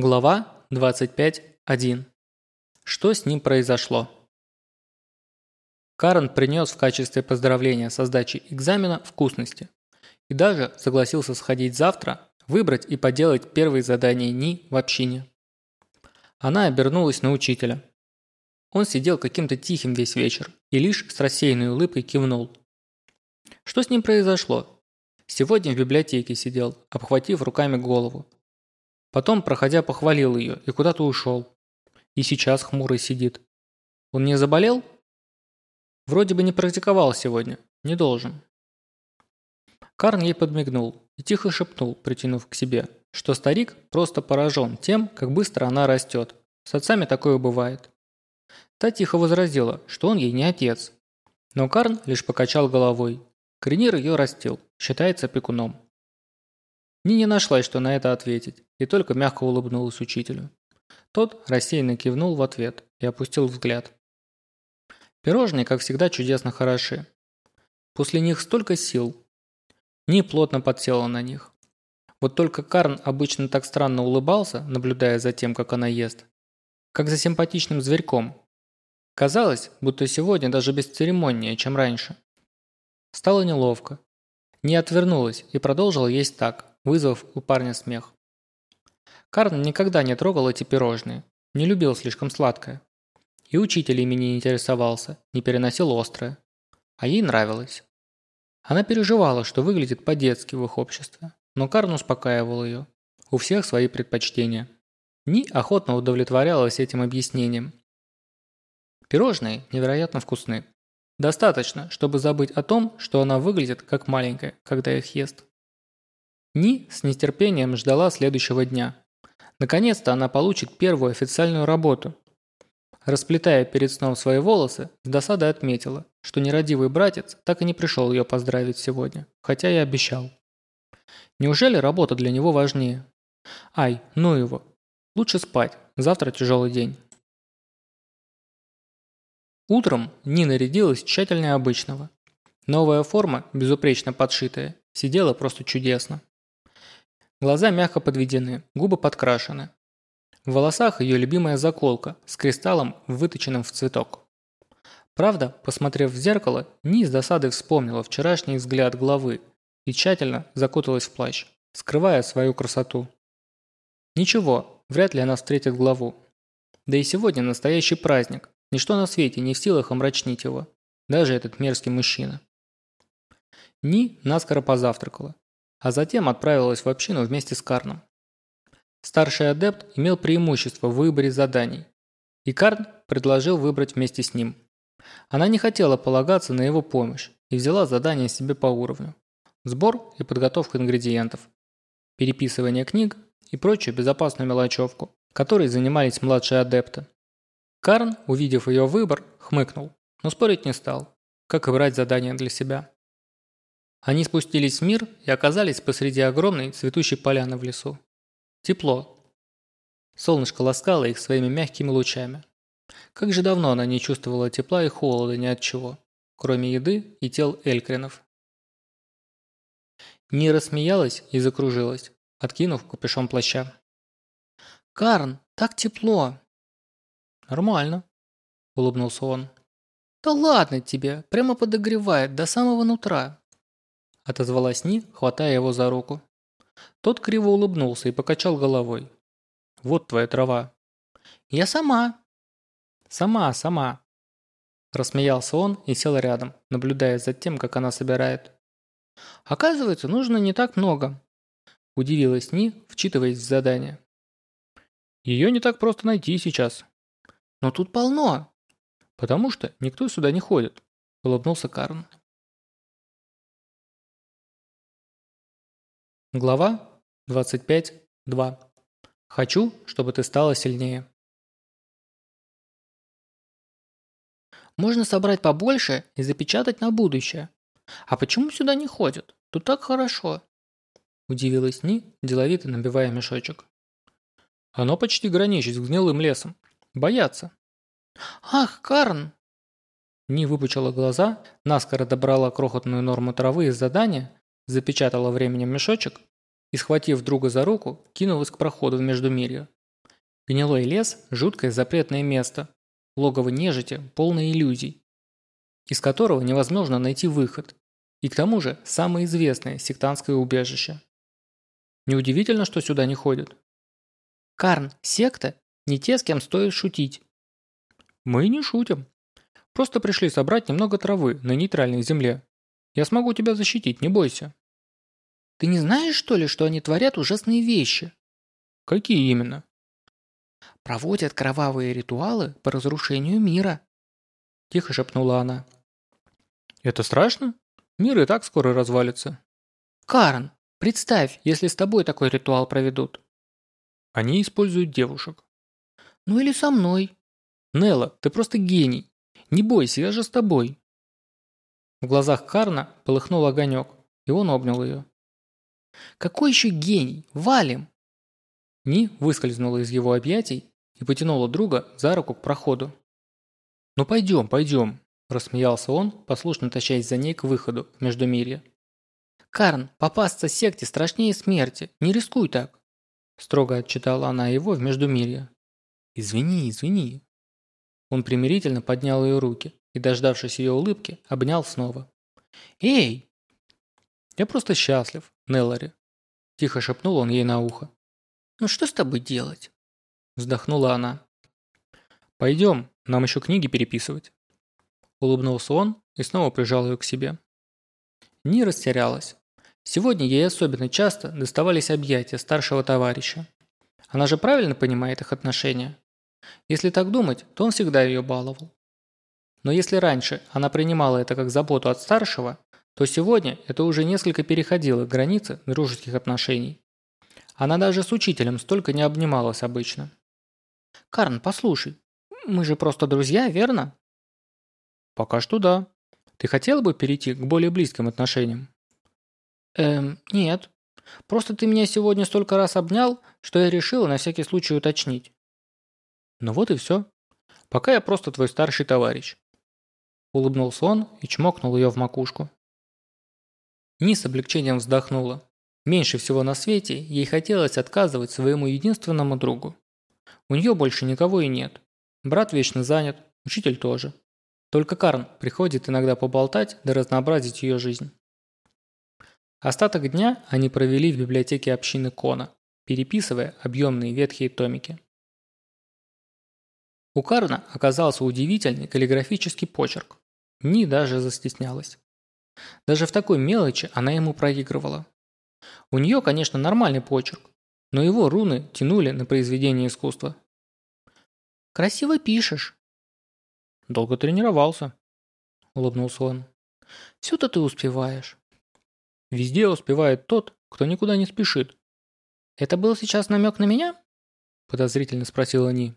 Глава 25.1. Что с ним произошло? Карен принес в качестве поздравления со сдачей экзамена вкусности и даже согласился сходить завтра, выбрать и поделать первые задания Ни в общине. Она обернулась на учителя. Он сидел каким-то тихим весь вечер и лишь с рассеянной улыбкой кивнул. Что с ним произошло? Сегодня в библиотеке сидел, обхватив руками голову, Потом, проходя, похвалил ее и куда-то ушел. И сейчас хмурый сидит. Он не заболел? Вроде бы не практиковал сегодня. Не должен. Карн ей подмигнул и тихо шепнул, притянув к себе, что старик просто поражен тем, как быстро она растет. С отцами такое бывает. Та тихо возразила, что он ей не отец. Но Карн лишь покачал головой. Кренир ее растил, считается пекуном. Ни не нашлась, что на это ответить, и только мягко улыбнулась учителю. Тот рассеянно кивнул в ответ и опустил взгляд. Пирожные, как всегда, чудесно хороши. После них столько сил. Ни плотно подсела на них. Вот только Карн обычно так странно улыбался, наблюдая за тем, как она ест. Как за симпатичным зверьком. Казалось, будто сегодня даже бесцеремоннее, чем раньше. Стало неловко. Не отвернулась и продолжила есть так, вызвав у парня смех. Карн никогда не трогал эти пирожные, не любил слишком сладкое. И учитель ими не интересовался, не переносил острое. А ей нравилось. Она переживала, что выглядит по-детски в их обществе, но Карн успокаивал ее. У всех свои предпочтения. Ни охотно удовлетворялась этим объяснением. Пирожные невероятно вкусны. Достаточно, чтобы забыть о том, что она выглядит как маленькая, когда их ест. Ни с нетерпением ждала следующего дня. Наконец-то она получит первую официальную работу. Расплетая перед сном свои волосы, с досадой отметила, что нерадивый братец так и не пришел ее поздравить сегодня, хотя и обещал. Неужели работа для него важнее? Ай, ну его. Лучше спать, завтра тяжелый день. Утром Нина нарядилась тщательнее обычного. Новая форма, безупречно подшитая, сидела просто чудесно. Глаза мягко подведены, губы подкрашены. В волосах ее любимая заколка с кристаллом, выточенным в цветок. Правда, посмотрев в зеркало, Ни с досадой вспомнила вчерашний взгляд главы и тщательно закуталась в плащ, скрывая свою красоту. Ничего, вряд ли она встретит главу. Да и сегодня настоящий праздник, ничто на свете не в силах омрачнить его, даже этот мерзкий мужчина. Ни наскоро позавтракала, а затем отправилась в общину вместе с Карном. Старший адепт имел преимущество в выборе заданий, и Карн предложил выбрать вместе с ним. Она не хотела полагаться на его помощь и взяла задание себе по уровню. Сбор и подготовка ингредиентов, переписывание книг и прочую безопасную мелочевку, которой занимались младшие адепты. Карн, увидев ее выбор, хмыкнул, но спорить не стал, как и брать задание для себя. Они спустились в мир и оказались посреди огромной цветущей поляны в лесу. Тепло. Солнышко ласкало их своими мягкими лучами. Как же давно она не чувствовала тепла и холода ни от чего, кроме еды и тел элькринов. Нира смеялась и закружилась, откинув капюшон плаща. «Карн, так тепло!» «Нормально», – улыбнулся он. «Да ладно тебе, прямо подогревает до самого нутра отозвалась Ни, хватая его за руку. Тот криво улыбнулся и покачал головой. «Вот твоя трава». «Я сама». «Сама, сама». Рассмеялся он и сел рядом, наблюдая за тем, как она собирает. «Оказывается, нужно не так много», – удивилась Ни, вчитываясь в задание. «Ее не так просто найти сейчас». «Но тут полно». «Потому что никто сюда не ходит», – улыбнулся Карн. Глава 25.2. Хочу, чтобы ты стала сильнее. Можно собрать побольше и запечатать на будущее. А почему сюда не ходят? Тут так хорошо. Удивилась Ни, деловито набивая мешочек. Оно почти граничит с гнилым лесом. Боятся. Ах, Карн! Ни выпучила глаза, наскоро добрала крохотную норму травы из задания запечатала временем мешочек и, схватив друга за руку, кинулась к проходу в Междумирье, Гнилой лес – жуткое запретное место, логово нежити, полное иллюзий, из которого невозможно найти выход, и к тому же самое известное сектантское убежище. Неудивительно, что сюда не ходят. Карн, секта – не те, с кем стоит шутить. Мы не шутим. Просто пришли собрать немного травы на нейтральной земле. Я смогу тебя защитить, не бойся. Ты не знаешь, что ли, что они творят ужасные вещи? Какие именно? Проводят кровавые ритуалы по разрушению мира. Тихо шепнула она. Это страшно? Мир и так скоро развалится. Карн, представь, если с тобой такой ритуал проведут. Они используют девушек. Ну или со мной. Нелла, ты просто гений. Не бойся, я же с тобой. В глазах Карна полыхнул огонек, и он обнял ее. «Какой еще гений? Валим!» Ни выскользнула из его объятий и потянула друга за руку к проходу. «Ну пойдем, пойдем», – рассмеялся он, послушно тащаясь за ней к выходу в Междумирье. «Карн, попасться секте страшнее смерти, не рискуй так», – строго отчитала она его в Междумирье. «Извини, извини». Он примирительно поднял ее руки и, дождавшись ее улыбки, обнял снова. «Эй!» «Я просто счастлив, Неллари», – тихо шепнул он ей на ухо. «Ну что с тобой делать?» Вздохнула она. «Пойдем, нам еще книги переписывать». Улыбнулся он и снова прижал ее к себе. Не растерялась. Сегодня ей особенно часто доставались объятия старшего товарища. Она же правильно понимает их отношения. Если так думать, то он всегда ее баловал. Но если раньше она принимала это как заботу от старшего, то сегодня это уже несколько переходило границы дружеских отношений. Она даже с учителем столько не обнималась обычно. «Карн, послушай, мы же просто друзья, верно?» «Пока что да. Ты хотела бы перейти к более близким отношениям?» «Эм, нет. Просто ты меня сегодня столько раз обнял, что я решила на всякий случай уточнить». «Ну вот и все. Пока я просто твой старший товарищ». Улыбнулся он и чмокнул ее в макушку. Ни с облегчением вздохнула. Меньше всего на свете ей хотелось отказывать своему единственному другу. У нее больше никого и нет. Брат вечно занят, учитель тоже. Только Карн приходит иногда поболтать да разнообразить ее жизнь. Остаток дня они провели в библиотеке общины Кона, переписывая объемные ветхие томики. У Карна оказался удивительный каллиграфический почерк. Ни даже застеснялась. Даже в такой мелочи она ему проигрывала. У нее, конечно, нормальный почерк, но его руны тянули на произведение искусства. «Красиво пишешь». «Долго тренировался», – улыбнулся он. «Все-то ты успеваешь». «Везде успевает тот, кто никуда не спешит». «Это был сейчас намек на меня?» – подозрительно спросила Ни.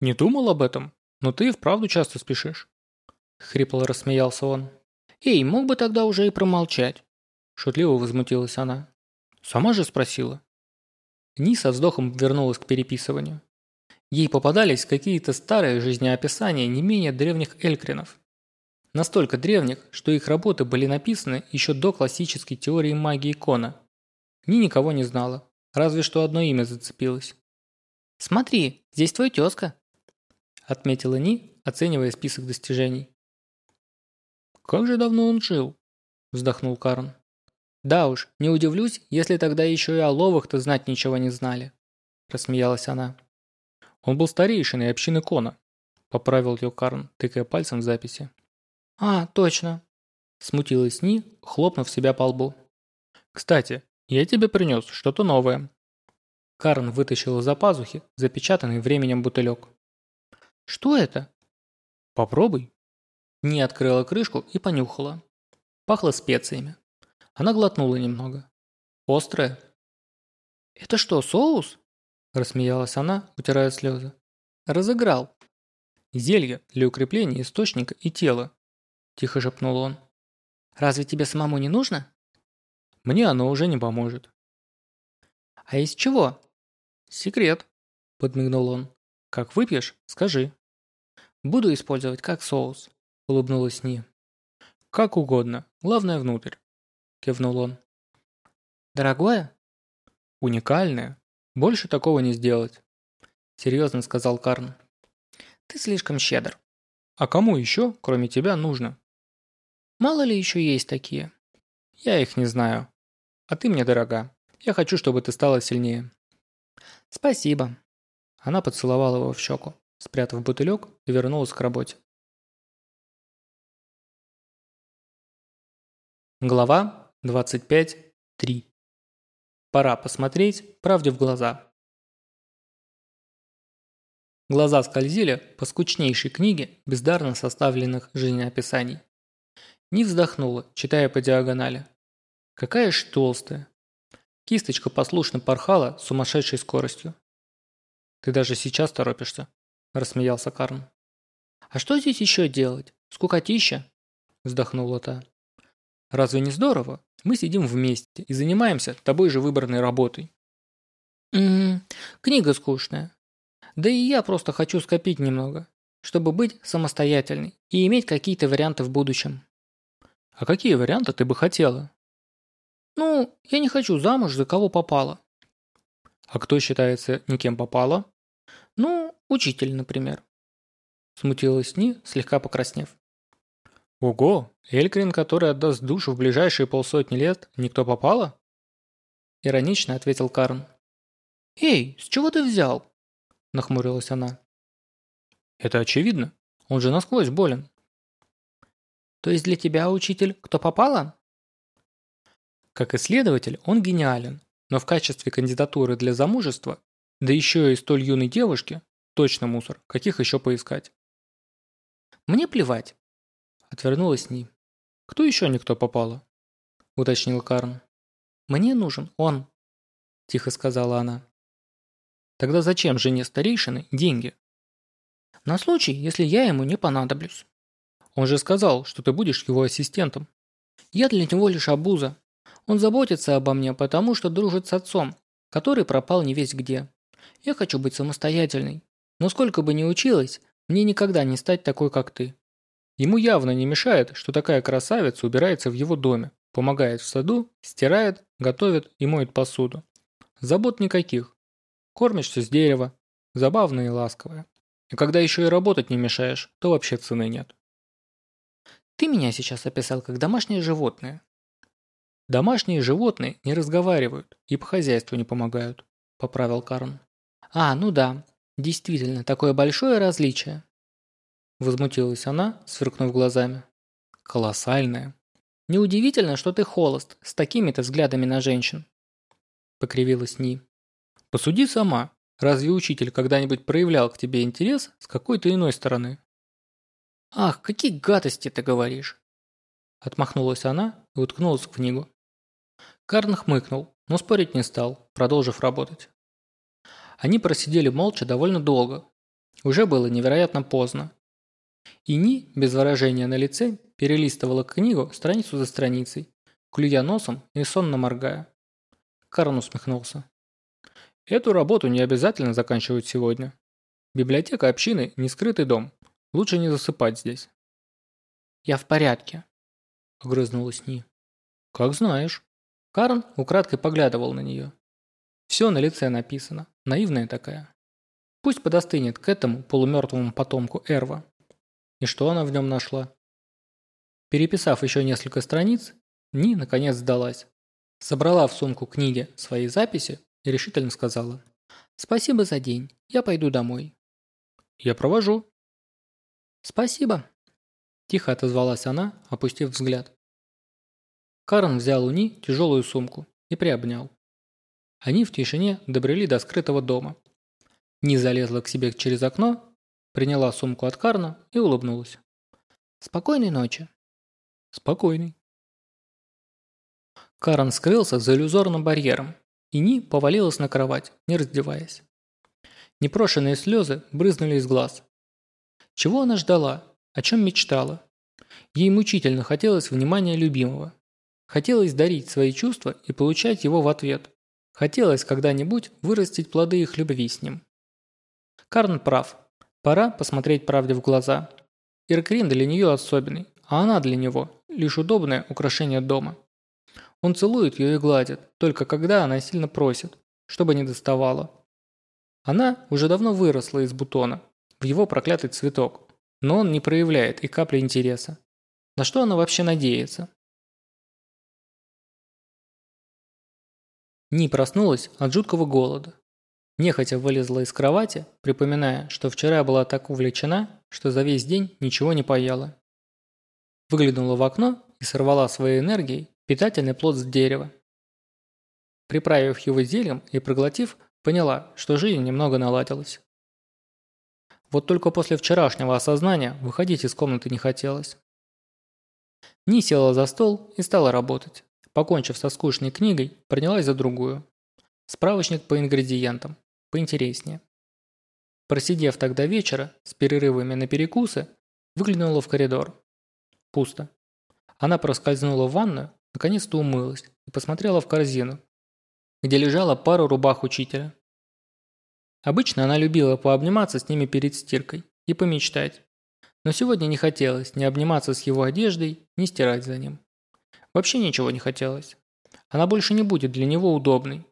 «Не думал об этом, но ты и вправду часто спешишь». Хрипло рассмеялся он. «Эй, мог бы тогда уже и промолчать». Шутливо возмутилась она. Сама же спросила. Ни со вздохом вернулась к переписыванию. Ей попадались какие-то старые жизнеописания не менее древних элькринов. Настолько древних, что их работы были написаны еще до классической теории магии Кона. Ни никого не знала, разве что одно имя зацепилось. «Смотри, здесь твой тезка», – отметила Ни, оценивая список достижений. «Как же давно он жил?» – вздохнул Карн. «Да уж, не удивлюсь, если тогда еще и о ловах-то знать ничего не знали», – рассмеялась она. «Он был старейшиной общины Кона», – поправил ее Карн, тыкая пальцем в записи. «А, точно», – смутилась Ни, хлопнув себя по лбу. «Кстати, я тебе принес что-то новое». Карн вытащил из-за пазухи запечатанный временем бутылек. «Что это?» «Попробуй». Ни открыла крышку и понюхала. Пахло специями. Она глотнула немного. Острое. «Это что, соус?» Рассмеялась она, утирая слезы. «Разыграл». «Зелье для укрепления источника и тела», тихо шепнул он. «Разве тебе самому не нужно?» «Мне оно уже не поможет». «А из чего?» «Секрет», подмигнул он. «Как выпьешь, скажи». «Буду использовать как соус», улыбнулась Ни. «Как угодно, главное внутрь». – кивнул он. «Дорогое?» «Уникальное. Больше такого не сделать». серьезно сказал Карн. Ты слишком щедр. А кому еще, кроме тебя, нужно? Мало ли еще есть такие. Я их не знаю. А ты мне дорога. Я хочу, чтобы ты стала сильнее. Спасибо. Она поцеловала его в щеку, спрятав бутылек и вернулась к работе. Глава 25.3. Пора посмотреть правде в глаза. Глаза скользили по скучнейшей книге бездарно составленных жизнеописаний. Не вздохнула, читая по диагонали. Какая ж толстая. Кисточка послушно порхала с сумасшедшей скоростью. «Ты даже сейчас торопишься», – рассмеялся Карн. «А что здесь еще делать? Скукотища?» – вздохнула та. «Разве не здорово? Мы сидим вместе и занимаемся тобой же выбранной работой». «Ммм, книга скучная. Да и я просто хочу скопить немного, чтобы быть самостоятельной и иметь какие-то варианты в будущем». А какие варианты ты бы хотела? Ну, я не хочу замуж за кого попало. А кто считается никем попало? Ну, учитель, например. Смутилась Ни, слегка покраснев. Ого, Элькрин, который отдаст душу в ближайшие полсотни лет, никто попало? Иронично ответил Карн. «Эй, с чего ты взял?» Нахмурилась она. «Это очевидно. Он же насквозь болен. То есть для тебя, учитель, кто попало? Как исследователь он гениален, но в качестве кандидатуры для замужества, да еще и столь юной девушки, точно мусор, каких еще поискать. Мне плевать. Отвернулась Ни. Кто еще никто попало? Уточнил Карн. Мне нужен он, тихо сказала она. Тогда зачем жене старейшины деньги? На случай, если я ему не понадоблюсь. Он же сказал, что ты будешь его ассистентом. Я для него лишь обуза. Он заботится обо мне, потому что дружит с отцом, который пропал не весь где. Я хочу быть самостоятельной. Но сколько бы ни училась, мне никогда не стать такой, как ты. Ему явно не мешает, что такая красавица убирается в его доме, помогает в саду, стирает, готовит и моет посуду. Забот никаких. Кормишься с дерева, забавная и ласковая. И когда еще и работать не мешаешь, то вообще цены нет. Ты меня сейчас описал как домашнее животное. Домашние животные не разговаривают и по хозяйству не помогают, поправил Карн. А, ну да, действительно, такое большое различие. Возмутилась она, сверкнув глазами. Колоссальное. Неудивительно, что ты холост, с такими-то взглядами на женщин. Покривилась Ни. Посуди сама. Разве учитель когда-нибудь проявлял к тебе интерес с какой-то иной стороны? «Ах, какие гадости ты говоришь!» Отмахнулась она и уткнулась в книгу. Карн хмыкнул, но спорить не стал, продолжив работать. Они просидели молча довольно долго. Уже было невероятно поздно. И Ни, без выражения на лице, перелистывала книгу страницу за страницей, клюя носом и сонно моргая. Карн усмехнулся. Эту работу не обязательно заканчивать сегодня. Библиотека общины – не скрытый дом, Лучше не засыпать здесь. Я в порядке, огрызнулась Ни. Как знаешь. Карн украдкой поглядывал на нее. Все на лице написано, наивная такая. Пусть подостынет к этому полумертвому потомку Эрва. И что она в нем нашла? Переписав еще несколько страниц, Ни наконец сдалась. Собрала в сумку книги свои записи и решительно сказала. «Спасибо за день, я пойду домой». «Я провожу», «Спасибо», – тихо отозвалась она, опустив взгляд. Карен взял у Ни тяжелую сумку и приобнял. Они в тишине добрели до скрытого дома. Ни залезла к себе через окно, приняла сумку от Карна и улыбнулась. «Спокойной ночи». «Спокойной». Карен скрылся за иллюзорным барьером, и Ни повалилась на кровать, не раздеваясь. Непрошенные слезы брызнули из глаз, чего она ждала? О чем мечтала? Ей мучительно хотелось внимания любимого. Хотелось дарить свои чувства и получать его в ответ. Хотелось когда-нибудь вырастить плоды их любви с ним. Карн прав. Пора посмотреть правде в глаза. Иркрин для нее особенный, а она для него – лишь удобное украшение дома. Он целует ее и гладит, только когда она сильно просит, чтобы не доставала. Она уже давно выросла из бутона, в его проклятый цветок, но он не проявляет и капли интереса. На что она вообще надеется? Ни проснулась от жуткого голода. Нехотя вылезла из кровати, припоминая, что вчера была так увлечена, что за весь день ничего не поела. Выглянула в окно и сорвала своей энергией питательный плод с дерева. Приправив его зельем и проглотив, поняла, что жизнь немного наладилась. Вот только после вчерашнего осознания выходить из комнаты не хотелось. Ни села за стол и стала работать. Покончив со скучной книгой, принялась за другую. Справочник по ингредиентам. Поинтереснее. Просидев тогда вечера, с перерывами на перекусы, выглянула в коридор. Пусто. Она проскользнула в ванную, наконец-то умылась и посмотрела в корзину, где лежала пара рубах учителя. Обычно она любила пообниматься с ними перед стиркой и помечтать. Но сегодня не хотелось ни обниматься с его одеждой, ни стирать за ним. Вообще ничего не хотелось. Она больше не будет для него удобной.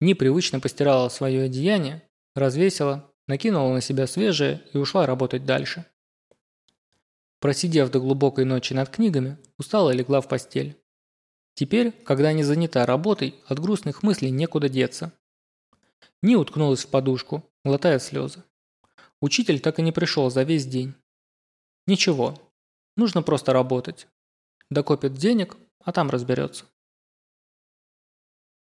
Непривычно постирала свое одеяние, развесила, накинула на себя свежее и ушла работать дальше. Просидев до глубокой ночи над книгами, устала и легла в постель. Теперь, когда не занята работой, от грустных мыслей некуда деться. Ни уткнулась в подушку, глотая слезы. Учитель так и не пришел за весь день. Ничего, нужно просто работать. Докопит денег, а там разберется.